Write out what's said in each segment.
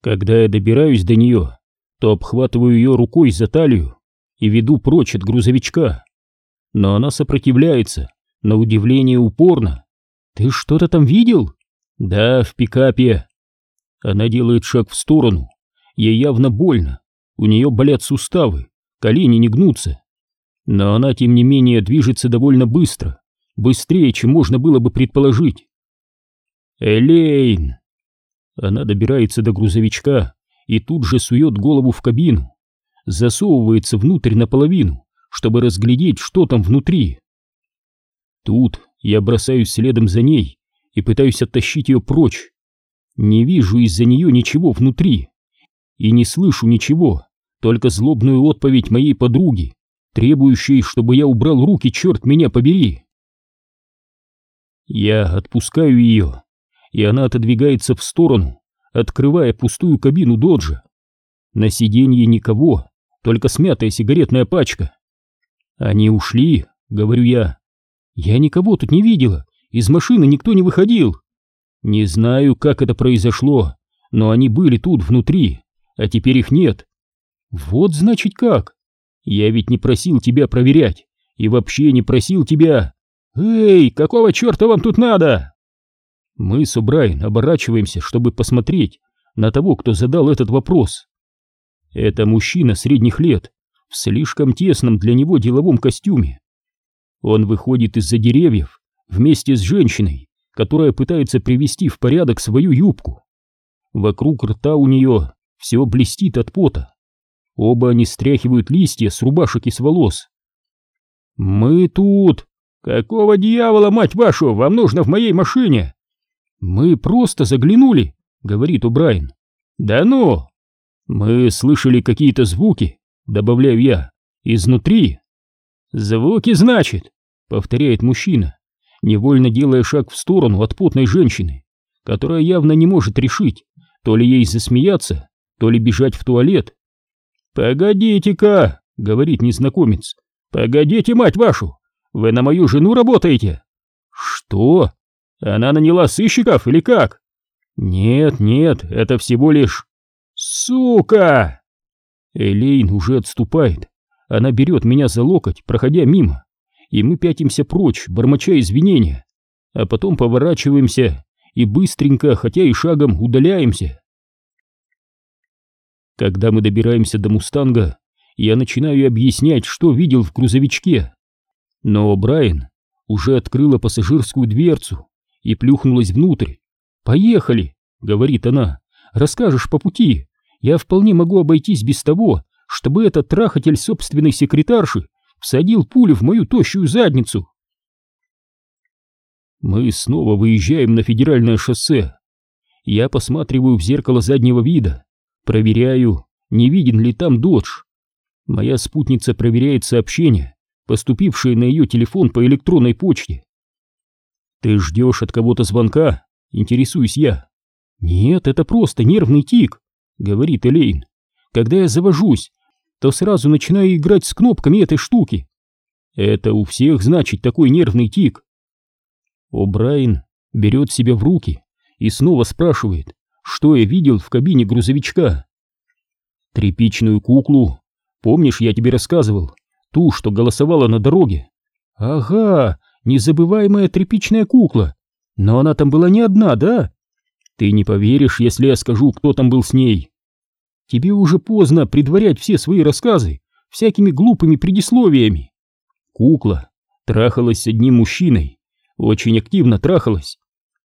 Когда я добираюсь до нее, то обхватываю ее рукой за талию и веду прочь от грузовичка. Но она сопротивляется, на удивление упорно. «Ты что-то там видел?» «Да, в пикапе». Она делает шаг в сторону. Ей явно больно. У нее болят суставы, колени не гнутся. Но она, тем не менее, движется довольно быстро. Быстрее, чем можно было бы предположить. «Элейн!» Она добирается до грузовичка и тут же сует голову в кабину. Засовывается внутрь наполовину, чтобы разглядеть, что там внутри. Тут я бросаюсь следом за ней и пытаюсь оттащить ее прочь. Не вижу из-за нее ничего внутри и не слышу ничего, только злобную отповедь моей подруги, требующей, чтобы я убрал руки, черт меня побери. Я отпускаю ее, и она отодвигается в сторону, открывая пустую кабину доджа. На сиденье никого, только смятая сигаретная пачка. Они ушли, говорю я. Я никого тут не видела, из машины никто не выходил. Не знаю, как это произошло, но они были тут внутри, а теперь их нет. Вот значит как. Я ведь не просил тебя проверять, и вообще не просил тебя... Эй, какого черта вам тут надо? Мы с Убрайн оборачиваемся, чтобы посмотреть на того, кто задал этот вопрос. Это мужчина средних лет, в слишком тесном для него деловом костюме. Он выходит из-за деревьев вместе с женщиной, которая пытается привести в порядок свою юбку. Вокруг рта у нее все блестит от пота. Оба они стряхивают листья с рубашек и с волос. «Мы тут! Какого дьявола, мать вашу, вам нужно в моей машине?» «Мы просто заглянули», — говорит Убрайн. «Да ну!» «Мы слышали какие-то звуки», — добавляю я, — «изнутри». «Звуки, значит», — повторяет мужчина, невольно делая шаг в сторону от потной женщины, которая явно не может решить, то ли ей засмеяться, то ли бежать в туалет. «Погодите-ка», — говорит незнакомец, — «погодите, мать вашу, вы на мою жену работаете?» «Что? Она наняла сыщиков или как?» «Нет, нет, это всего лишь...» «Сука!» Элейн уже отступает. Она берет меня за локоть, проходя мимо, и мы пятимся прочь, бормоча извинения, а потом поворачиваемся и быстренько, хотя и шагом, удаляемся. Когда мы добираемся до «Мустанга», я начинаю объяснять, что видел в грузовичке. Но Брайан уже открыла пассажирскую дверцу и плюхнулась внутрь. «Поехали!» — говорит она. «Расскажешь по пути. Я вполне могу обойтись без того, чтобы этот трахатель собственной секретарши всадил пулю в мою тощую задницу». Мы снова выезжаем на федеральное шоссе. Я посматриваю в зеркало заднего вида Проверяю, не виден ли там додж. Моя спутница проверяет сообщения, поступившие на ее телефон по электронной почте. «Ты ждешь от кого-то звонка?» — интересуюсь я. «Нет, это просто нервный тик», — говорит Элейн. «Когда я завожусь, то сразу начинаю играть с кнопками этой штуки. Это у всех значит такой нервный тик». О'Брайен берет себя в руки и снова спрашивает, что я видел в кабине грузовичка. Тряпичную куклу. Помнишь, я тебе рассказывал? Ту, что голосовала на дороге. Ага, незабываемая тряпичная кукла. Но она там была не одна, да? Ты не поверишь, если я скажу, кто там был с ней. Тебе уже поздно предварять все свои рассказы всякими глупыми предисловиями. Кукла трахалась с одним мужчиной, очень активно трахалась.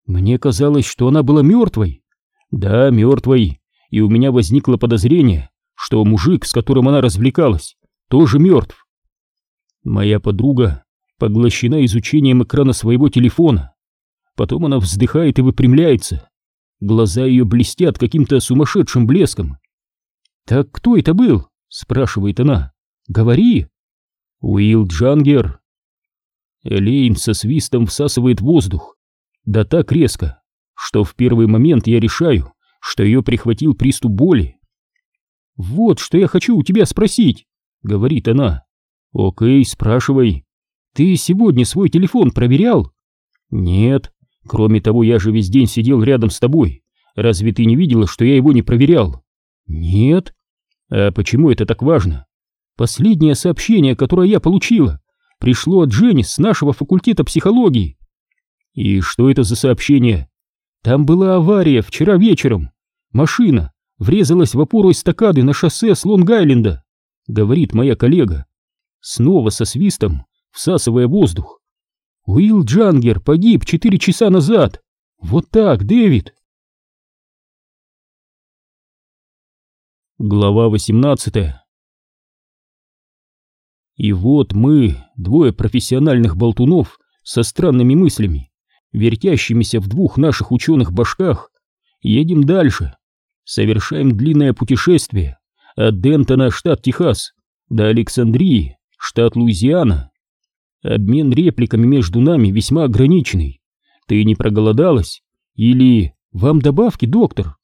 Мне казалось, что она была мертвой. Да, мертвой, и у меня возникло подозрение, что мужик, с которым она развлекалась, тоже мертв. Моя подруга поглощена изучением экрана своего телефона. Потом она вздыхает и выпрямляется. Глаза ее блестят каким-то сумасшедшим блеском. «Так кто это был?» — спрашивает она. «Говори!» «Уилл Джангер». Элейн со свистом всасывает воздух. Да так резко, что в первый момент я решаю, что ее прихватил приступ боли. «Вот что я хочу у тебя спросить», — говорит она. «Окей, спрашивай. Ты сегодня свой телефон проверял?» «Нет. Кроме того, я же весь день сидел рядом с тобой, Разве ты не видела, что я его не проверял? Нет. А почему это так важно? Последнее сообщение, которое я получила, пришло от Дженнис с нашего факультета психологии. И что это за сообщение? Там была авария вчера вечером. Машина врезалась в опору эстакады на шоссе с Лонг-Айленда, говорит моя коллега, снова со свистом, всасывая воздух. Уилл Джангер погиб четыре часа назад. Вот так, Дэвид. Глава 18 И вот мы, двое профессиональных болтунов со странными мыслями, вертящимися в двух наших ученых башках, едем дальше, совершаем длинное путешествие от Дентона, штат Техас, до Александрии, штат Луизиана. Обмен репликами между нами весьма ограниченный. Ты не проголодалась? Или вам добавки, доктор?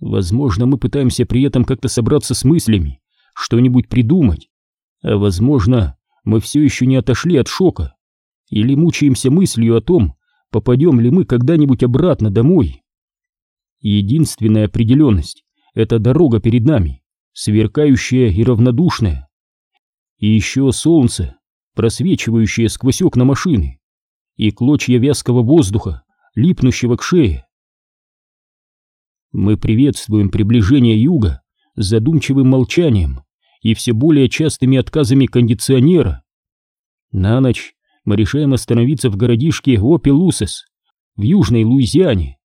Возможно, мы пытаемся при этом как-то собраться с мыслями, что-нибудь придумать. А возможно, мы все еще не отошли от шока. Или мучаемся мыслью о том, попадем ли мы когда-нибудь обратно домой. Единственная определенность — это дорога перед нами, сверкающая и равнодушная. И еще солнце, просвечивающее сквозь окна машины, и клочья вязкого воздуха, липнущего к шее. Мы приветствуем приближение юга задумчивым молчанием и все более частыми отказами кондиционера. На ночь мы решаем остановиться в городишке Опелусес в южной Луизиане.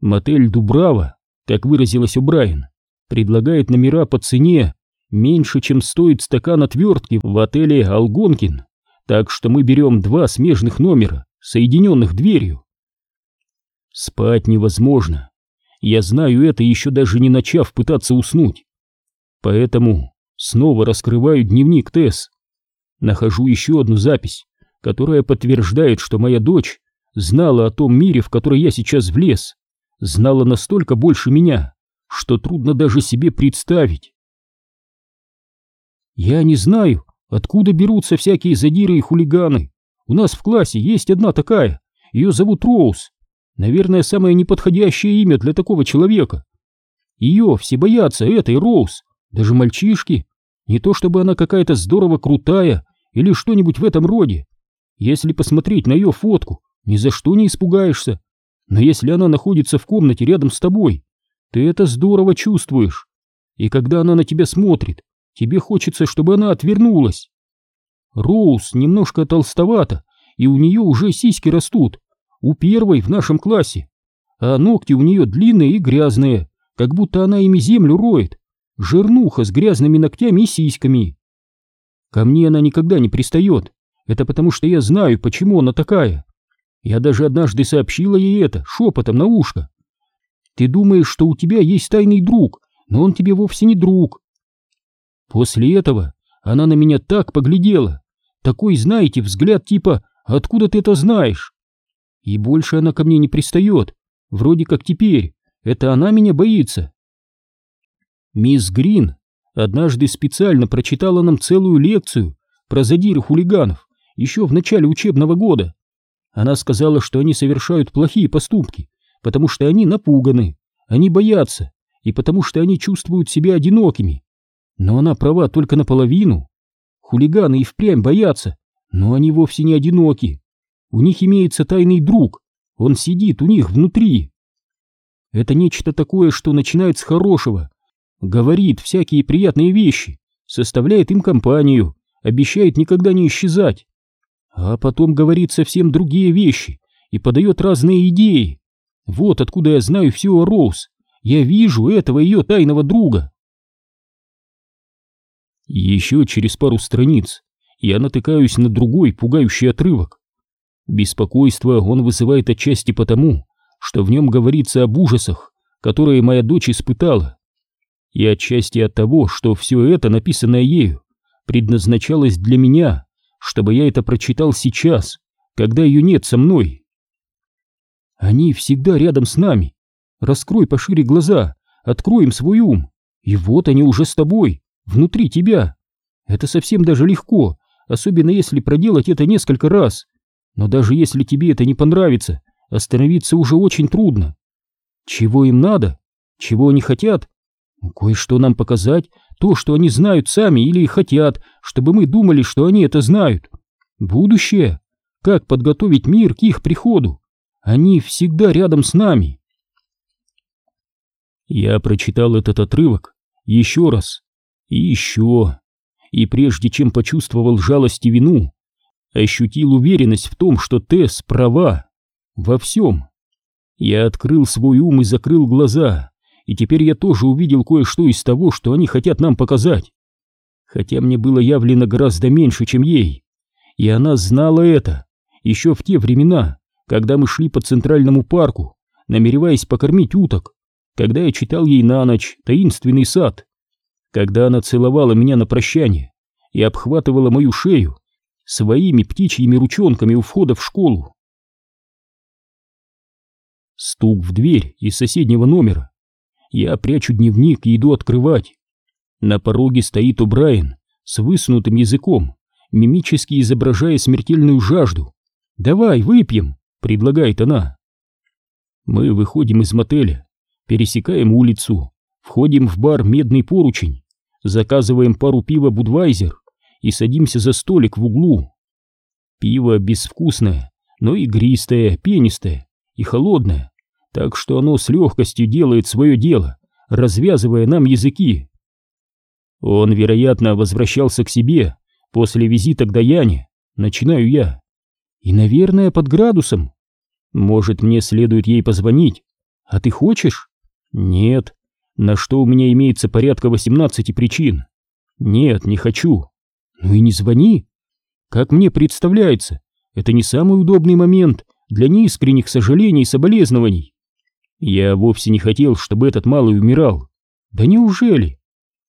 Мотель Дубрава, как выразилась Брайан, предлагает номера по цене меньше, чем стоит стакан отвертки в отеле Алгонкин, так что мы берем два смежных номера, соединенных дверью. Спать невозможно. Я знаю это, еще даже не начав пытаться уснуть. Поэтому снова раскрываю дневник Тесс. Нахожу еще одну запись, которая подтверждает, что моя дочь знала о том мире, в который я сейчас влез, знала настолько больше меня, что трудно даже себе представить. Я не знаю, откуда берутся всякие задиры и хулиганы. У нас в классе есть одна такая, ее зовут Роуз. Наверное, самое неподходящее имя для такого человека. Ее все боятся, этой Роуз, даже мальчишки. Не то чтобы она какая-то здорово крутая или что-нибудь в этом роде. Если посмотреть на ее фотку, ни за что не испугаешься. Но если она находится в комнате рядом с тобой, ты это здорово чувствуешь. И когда она на тебя смотрит, тебе хочется, чтобы она отвернулась. Роуз немножко толстовата, и у нее уже сиськи растут. У первой в нашем классе. А ногти у нее длинные и грязные, как будто она ими землю роет. Жирнуха с грязными ногтями и сиськами. Ко мне она никогда не пристает. Это потому, что я знаю, почему она такая. Я даже однажды сообщила ей это, шепотом на ушко. Ты думаешь, что у тебя есть тайный друг, но он тебе вовсе не друг. После этого она на меня так поглядела, такой, знаете, взгляд типа «Откуда ты это знаешь?» И больше она ко мне не пристает, вроде как теперь, это она меня боится. Мисс Грин однажды специально прочитала нам целую лекцию про задиры хулиганов еще в начале учебного года. Она сказала, что они совершают плохие поступки, потому что они напуганы, они боятся, и потому что они чувствуют себя одинокими. Но она права только наполовину. Хулиганы и впрямь боятся, но они вовсе не одиноки. У них имеется тайный друг, он сидит у них внутри. Это нечто такое, что начинает с хорошего, говорит всякие приятные вещи, составляет им компанию, обещает никогда не исчезать. А потом говорит совсем другие вещи и подает разные идеи, вот откуда я знаю все о Роуз. Я вижу этого ее тайного друга. Еще через пару страниц я натыкаюсь на другой пугающий отрывок. Беспокойство он вызывает отчасти потому, что в нем говорится об ужасах, которые моя дочь испытала, и отчасти от того, что все это, написанное ею, предназначалось для меня, чтобы я это прочитал сейчас, когда ее нет со мной. Они всегда рядом с нами. Раскрой пошире глаза, открой им свой ум. И вот они уже с тобой, внутри тебя. Это совсем даже легко, особенно если проделать это несколько раз. Но даже если тебе это не понравится, остановиться уже очень трудно. Чего им надо? Чего они хотят? Кое-что нам показать, то, что они знают сами или хотят, чтобы мы думали, что они это знают. Будущее. Как подготовить мир к их приходу? Они всегда рядом с нами. Я прочитал этот отрывок еще раз и еще, и прежде чем почувствовал жалость и вину, ощутил уверенность в том, что Тесс права во всем. Я открыл свой ум и закрыл глаза, и теперь я тоже увидел кое-что из того, что они хотят нам показать. Хотя мне было явлено гораздо меньше, чем ей. И она знала это, еще в те времена, когда мы шли по центральному парку, намереваясь покормить уток, когда я читал ей на ночь таинственный сад, когда она целовала меня на прощание и обхватывала мою шею своими птичьими ручонками у входа в школу. Стук в дверь из соседнего номера. Я прячу дневник и иду открывать. На пороге стоит О'Брайен с высунутым языком, мимически изображая смертельную жажду. «Давай, выпьем!» — предлагает она. Мы выходим из мотеля, пересекаем улицу, входим в бар «Медный поручень», заказываем пару пива «Будвайзер» и садимся за столик в углу. Пиво безвкусное, но игристое, пенистое и холодное, так что оно с легкостью делает свое дело, развязывая нам языки. Он, вероятно, возвращался к себе после визита к Даяне, начинаю я. И, наверное, под градусом. Может, мне следует ей позвонить? А ты хочешь? Нет. На что у меня имеется порядка 18 причин. Нет, не хочу. Ну и не звони. Как мне представляется, это не самый удобный момент для неискренних сожалений и соболезнований. Я вовсе не хотел, чтобы этот малый умирал. Да неужели?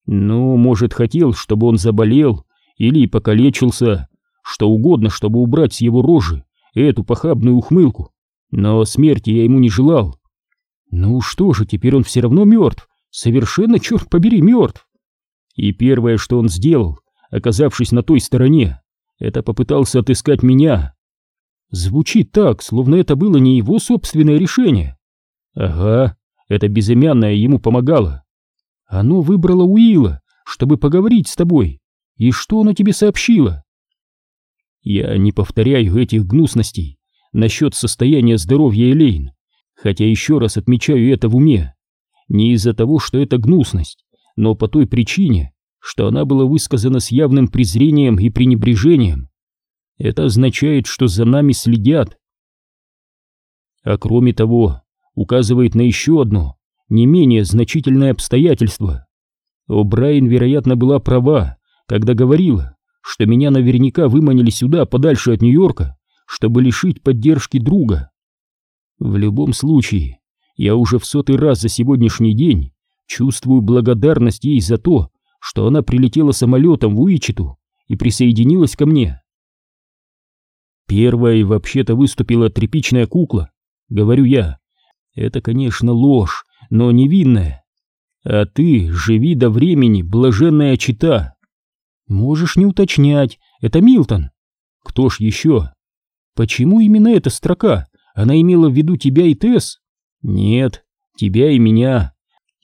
Ну, может, хотел, чтобы он заболел или покалечился, что угодно, чтобы убрать с его рожи эту похабную ухмылку. Но смерти я ему не желал. Ну что же, теперь он все равно мертв. Совершенно, черт побери, мертв. И первое, что он сделал, оказавшись на той стороне, это попытался отыскать меня. Звучит так, словно это было не его собственное решение. Ага, это безымянное ему помогало. Оно выбрало Уилла, чтобы поговорить с тобой. И что оно тебе сообщило? Я не повторяю этих гнусностей насчет состояния здоровья Элейн, хотя еще раз отмечаю это в уме. Не из-за того, что это гнусность, но по той причине, что она была высказана с явным презрением и пренебрежением. Это означает, что за нами следят. А кроме того, указывает на еще одно, не менее значительное обстоятельство. О'Брайен, вероятно, была права, когда говорила, что меня наверняка выманили сюда, подальше от Нью-Йорка, чтобы лишить поддержки друга. В любом случае, я уже в сотый раз за сегодняшний день чувствую благодарность ей за то, что она прилетела самолетом в Уичету и присоединилась ко мне. Первой вообще-то выступила тряпичная кукла, говорю я, это, конечно, ложь, но невинная. А ты живи до времени, блаженная чита. Можешь не уточнять, это Милтон. Кто ж еще? Почему именно эта строка? Она имела в виду тебя и Тесс? Нет, тебя и меня.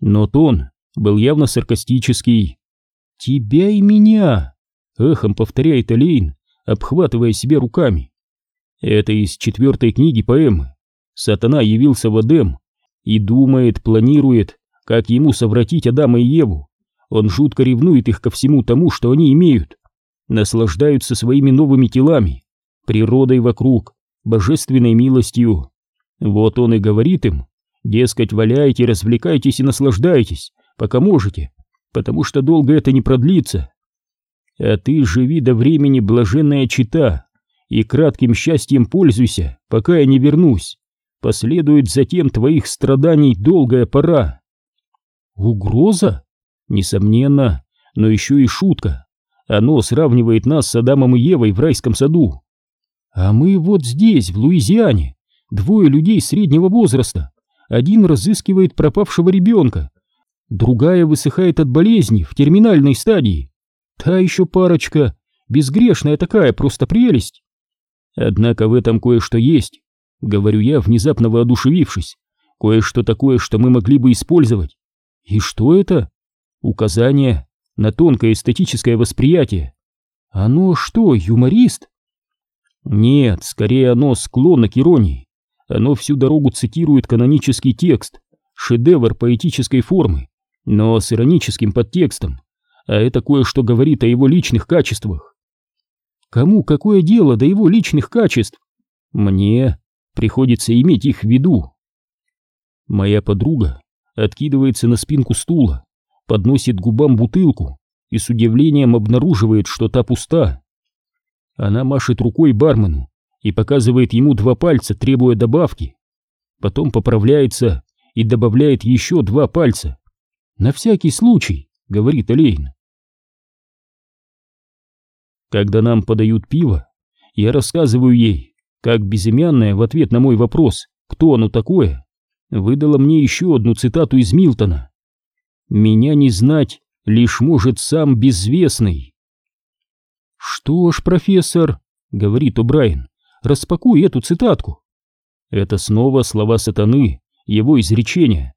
Но тон был явно саркастический. Тебя и меня, эхом повторяет Алейн, обхватывая себя руками. Это из четвертой книги поэмы. Сатана явился в Эдем и думает, планирует, как ему совратить Адама и Еву. Он жутко ревнует их ко всему тому, что они имеют. Наслаждаются своими новыми телами, природой вокруг, божественной милостью. Вот он и говорит им, дескать, валяйте, развлекайтесь и наслаждайтесь, пока можете, потому что долго это не продлится. А ты живи до времени блаженная чита и кратким счастьем пользуйся, пока я не вернусь последует затем твоих страданий долгая пора. Угроза? Несомненно, но еще и шутка. Оно сравнивает нас с Адамом и Евой в райском саду. А мы вот здесь, в Луизиане, двое людей среднего возраста. Один разыскивает пропавшего ребенка, другая высыхает от болезни в терминальной стадии. Та еще парочка, безгрешная такая, просто прелесть. Однако в этом кое-что есть. Говорю я, внезапно воодушевившись. кое-что такое, что мы могли бы использовать. И что это? Указание на тонкое эстетическое восприятие. Оно что, юморист? Нет, скорее оно склонно к иронии. Оно всю дорогу цитирует канонический текст, шедевр поэтической формы, но с ироническим подтекстом, а это кое-что говорит о его личных качествах. Кому какое дело до его личных качеств? Мне приходится иметь их в виду. Моя подруга откидывается на спинку стула, подносит губам бутылку и с удивлением обнаруживает, что та пуста. Она машет рукой бармену и показывает ему два пальца, требуя добавки. Потом поправляется и добавляет еще два пальца. «На всякий случай», — говорит Элейн. Когда нам подают пиво, я рассказываю ей, как безымянная в ответ на мой вопрос, кто оно такое, выдала мне еще одну цитату из Милтона. «Меня не знать лишь может сам безвестный». «Что ж, профессор», — говорит О'Брайен, — «распакуй эту цитатку». Это снова слова сатаны, его изречения.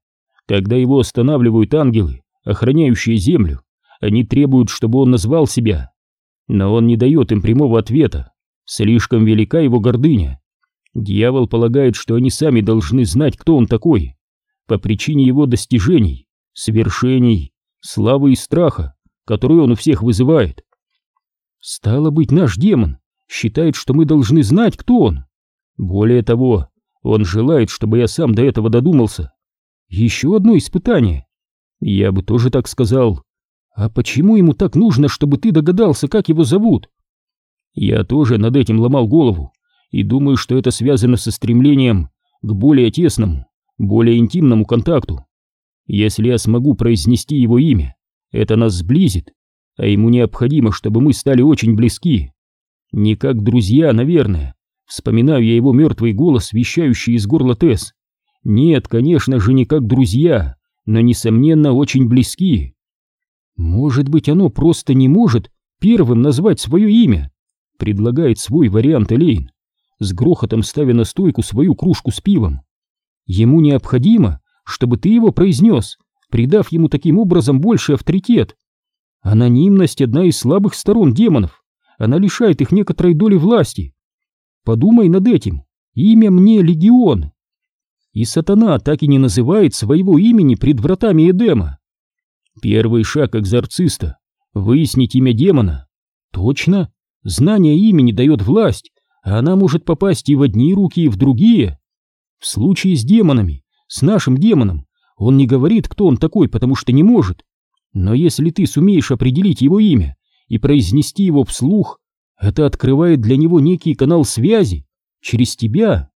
Когда его останавливают ангелы, охраняющие землю, они требуют, чтобы он назвал себя. Но он не дает им прямого ответа. Слишком велика его гордыня. Дьявол полагает, что они сами должны знать, кто он такой, по причине его достижений, свершений, славы и страха, которые он у всех вызывает. Стало быть, наш демон считает, что мы должны знать, кто он. Более того, он желает, чтобы я сам до этого додумался. Еще одно испытание. Я бы тоже так сказал. А почему ему так нужно, чтобы ты догадался, как его зовут? Я тоже над этим ломал голову и думаю, что это связано со стремлением к более тесному, более интимному контакту. Если я смогу произнести его имя, это нас сблизит, а ему необходимо, чтобы мы стали очень близки. Не как друзья, наверное. Вспоминаю я его мертвый голос, вещающий из горла Тесс. Нет, конечно же, не как друзья, но, несомненно, очень близки. Может быть, оно просто не может первым назвать свое имя, предлагает свой вариант Элейн, с грохотом ставя на стойку свою кружку с пивом. Ему необходимо, чтобы ты его произнес, придав ему таким образом больше авторитет. Анонимность — одна из слабых сторон демонов. Она лишает их некоторой доли власти. Подумай над этим. Имя мне Легион. И сатана так и не называет своего имени пред вратами Эдема. Первый шаг экзорциста — выяснить имя демона. Точно, знание имени дает власть, а она может попасть и в одни руки, и в другие. В случае с демонами, с нашим демоном, он не говорит, кто он такой, потому что не может. Но если ты сумеешь определить его имя и произнести его вслух, это открывает для него некий канал связи через тебя.